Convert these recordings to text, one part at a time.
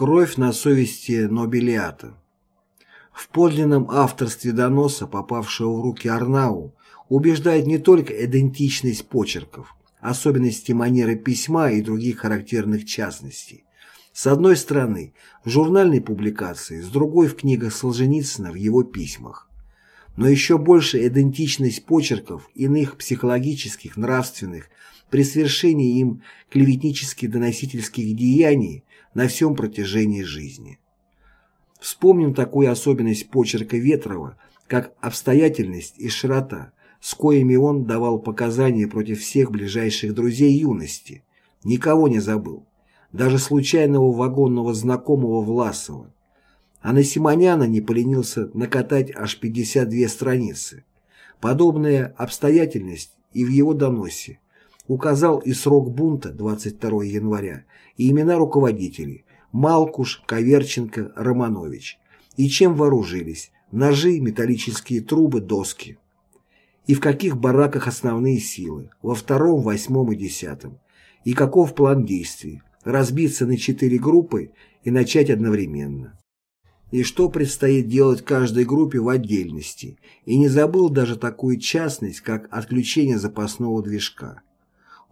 Кровь на совести Нобелиата. В подлинном авторстве доноса, попавшего в руки Арнау, убеждает не только идентичность почерков, особенности манеры письма и других характерных частностей. С одной стороны, в журнальной публикации, с другой в книгах Солженицына в его письмах. Но еще больше идентичность почерков иных психологических, нравственных, при свершении им клеветнических доносительских деяний на всем протяжении жизни. Вспомним такую особенность почерка Ветрова, как обстоятельность и широта, с коими он давал показания против всех ближайших друзей юности, никого не забыл, даже случайного вагонного знакомого Власова. А на Симоняна не поленился накатать аж 52 страницы. Подобная обстоятельность и в его доносе. Указал и срок бунта 22 января, и имена руководителей Малкуш, Коверченко, Романович. И чем вооружились? Ножи, металлические трубы, доски. И в каких бараках основные силы? Во втором, восьмом и десятом. И каков план действий? Разбиться на четыре группы и начать одновременно. И что предстоит делать каждой группе в отдельности? И не забыл даже такую частность, как отключение запасного движка.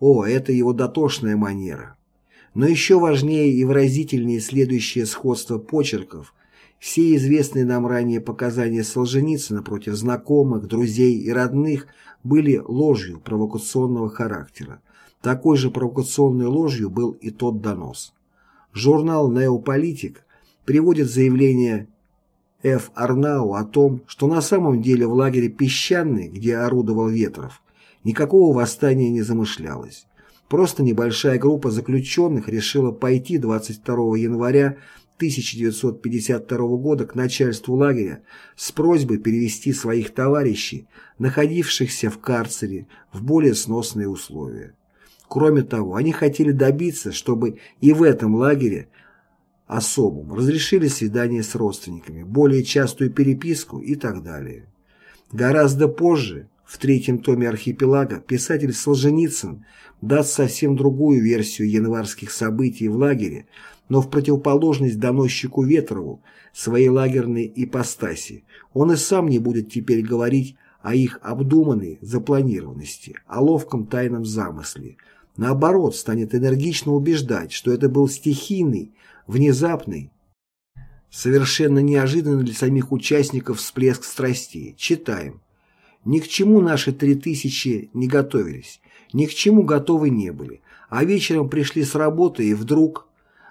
О, это его дотошная манера. Но еще важнее и выразительнее следующее сходство почерков. Все известные нам ранее показания Солженицына против знакомых, друзей и родных были ложью провокационного характера. Такой же провокационной ложью был и тот донос. Журнал «Неополитик» приводит заявление Ф. Арнау о том, что на самом деле в лагере Песчаный, где орудовал Ветров, никакого восстания не замышлялось. Просто небольшая группа заключенных решила пойти 22 января 1952 года к начальству лагеря с просьбой перевести своих товарищей, находившихся в карцере, в более сносные условия. Кроме того, они хотели добиться, чтобы и в этом лагере особом разрешили свидание с родственниками, более частую переписку и так далее. Гораздо позже, в третьем томе «Архипелага» писатель Солженицын даст совсем другую версию январских событий в лагере, но в противоположность доносчику Ветрову, своей лагерной ипостаси, он и сам не будет теперь говорить о их обдуманной запланированности, о ловком тайном замысле. Наоборот, станет энергично убеждать, что это был стихийный, внезапный, совершенно неожиданный для самих участников всплеск страстей. Читаем. Ни к чему наши три тысячи не готовились, ни к чему готовы не были, а вечером пришли с работы и вдруг...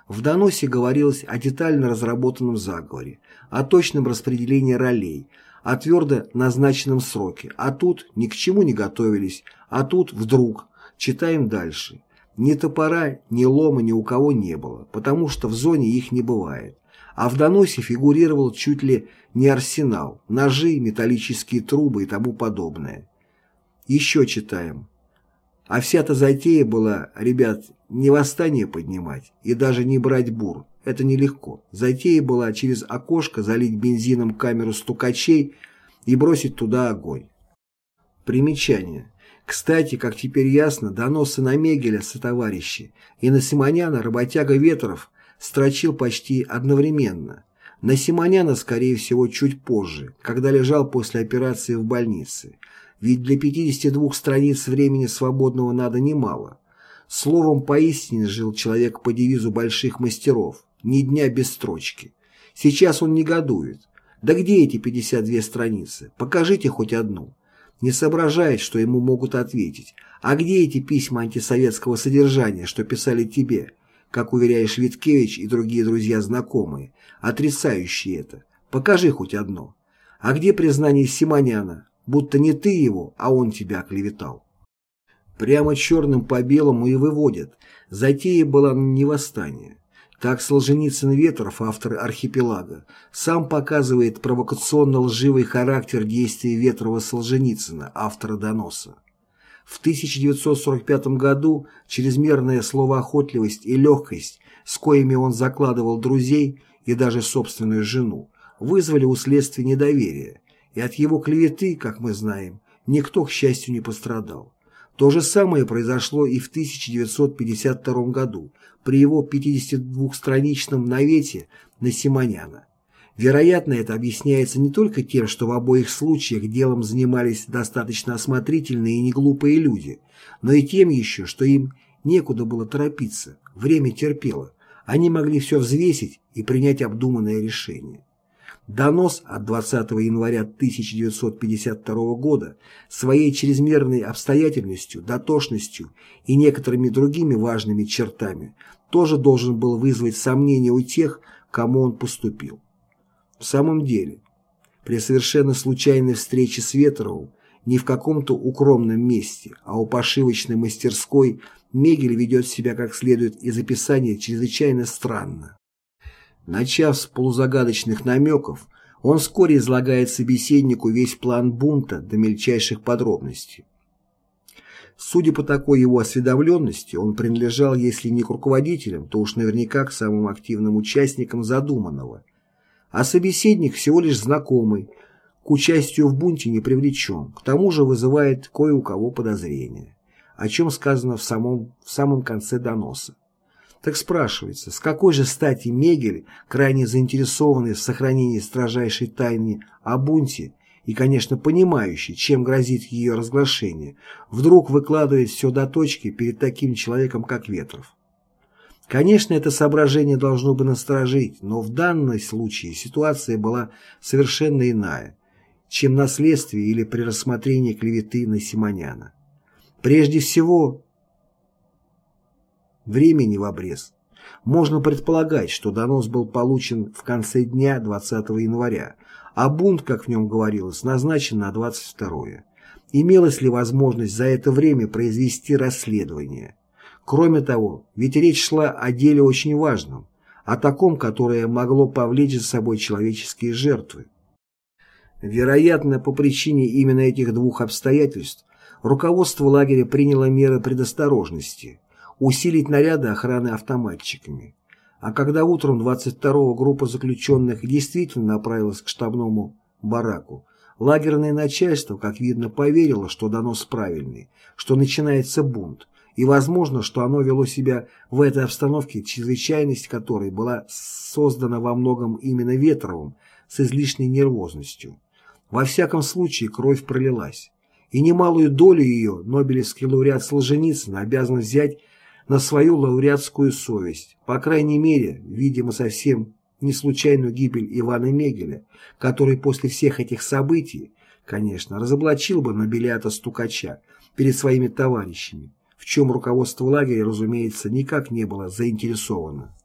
В доносе говорилось о детально разработанном заговоре, о точном распределении ролей, о твердо назначенном сроке, а тут ни к чему не готовились, а тут вдруг... Читаем дальше. Ни топора, ни лома ни у кого не было, потому что в зоне их не бывает а в доносе фигурировал чуть ли не арсенал, ножи, металлические трубы и тому подобное. Еще читаем. А вся-то затея была, ребят, не восстание поднимать и даже не брать бур. Это нелегко. Затея была через окошко залить бензином камеру стукачей и бросить туда огонь. Примечание. Кстати, как теперь ясно, доносы на Мегеля сотоварищи и на Симоняна работяга Ветров строчил почти одновременно. На Симоняна, скорее всего, чуть позже, когда лежал после операции в больнице. Ведь для 52 страниц времени свободного надо немало. Словом, поистине жил человек по девизу больших мастеров, ни дня без строчки. Сейчас он негодует. Да где эти 52 страницы? Покажите хоть одну. Не соображает, что ему могут ответить. А где эти письма антисоветского содержания, что писали тебе? Как уверяешь Виткевич и другие друзья-знакомые, отрицающие это. Покажи хоть одно. А где признание Симоняна, будто не ты его, а он тебя клеветал? Прямо черным по белому и выводят. Затея была не восстание. Так Солженицын Ветров, автор «Архипелага», сам показывает провокационно-лживый характер действий Ветрова-Солженицына, автора доноса. В 1945 году чрезмерная словоохотливость и легкость, с коими он закладывал друзей и даже собственную жену, вызвали у следствия недоверие, и от его клеветы, как мы знаем, никто, к счастью, не пострадал. То же самое произошло и в 1952 году при его 52-страничном навете на Симоняна. Вероятно, это объясняется не только тем, что в обоих случаях делом занимались достаточно осмотрительные и неглупые люди, но и тем еще, что им некуда было торопиться, время терпело, они могли все взвесить и принять обдуманное решение. Донос от 20 января 1952 года своей чрезмерной обстоятельностью, дотошностью и некоторыми другими важными чертами тоже должен был вызвать сомнения у тех, кому он поступил. В самом деле, при совершенно случайной встрече с Ветровым не в каком-то укромном месте, а у пошивочной мастерской Мегель ведет себя как следует из описания чрезвычайно странно. Начав с полузагадочных намеков, он вскоре излагает собеседнику весь план бунта до мельчайших подробностей. Судя по такой его осведомленности, он принадлежал, если не к руководителям, то уж наверняка к самым активным участникам задуманного, а собеседник всего лишь знакомый, к участию в бунте не привлечен, к тому же вызывает кое у кого подозрения, о чем сказано в самом, в самом конце доноса. Так спрашивается, с какой же стати Мегель, крайне заинтересованный в сохранении строжайшей тайны о бунте и, конечно, понимающий, чем грозит ее разглашение, вдруг выкладывает все до точки перед таким человеком, как Ветров? Конечно, это соображение должно бы насторожить, но в данном случае ситуация была совершенно иная, чем на следствии или при рассмотрении клеветы на Симоняна. Прежде всего, Времени в обрез. Можно предполагать, что донос был получен в конце дня 20 января, а бунт, как в нем говорилось, назначен на 22 Имелась ли возможность за это время произвести расследование? Кроме того, ведь речь шла о деле очень важном, о таком, которое могло повлечь за собой человеческие жертвы. Вероятно, по причине именно этих двух обстоятельств руководство лагеря приняло меры предосторожности, усилить наряды охраны автоматчиками. А когда утром 22-го группа заключенных действительно направилась к штабному бараку, лагерное начальство, как видно, поверило, что донос правильный, что начинается бунт, и возможно, что оно вело себя в этой обстановке, чрезвычайность которой была создана во многом именно Ветровым с излишней нервозностью. Во всяком случае, кровь пролилась. И немалую долю ее Нобелевский лауреат Солженицын обязан взять на свою лауреатскую совесть, по крайней мере, видимо, совсем не случайную гибель Ивана Мегеля, который после всех этих событий, конечно, разоблачил бы Нобелиата-стукача перед своими товарищами, в чем руководство лагеря, разумеется, никак не было заинтересовано.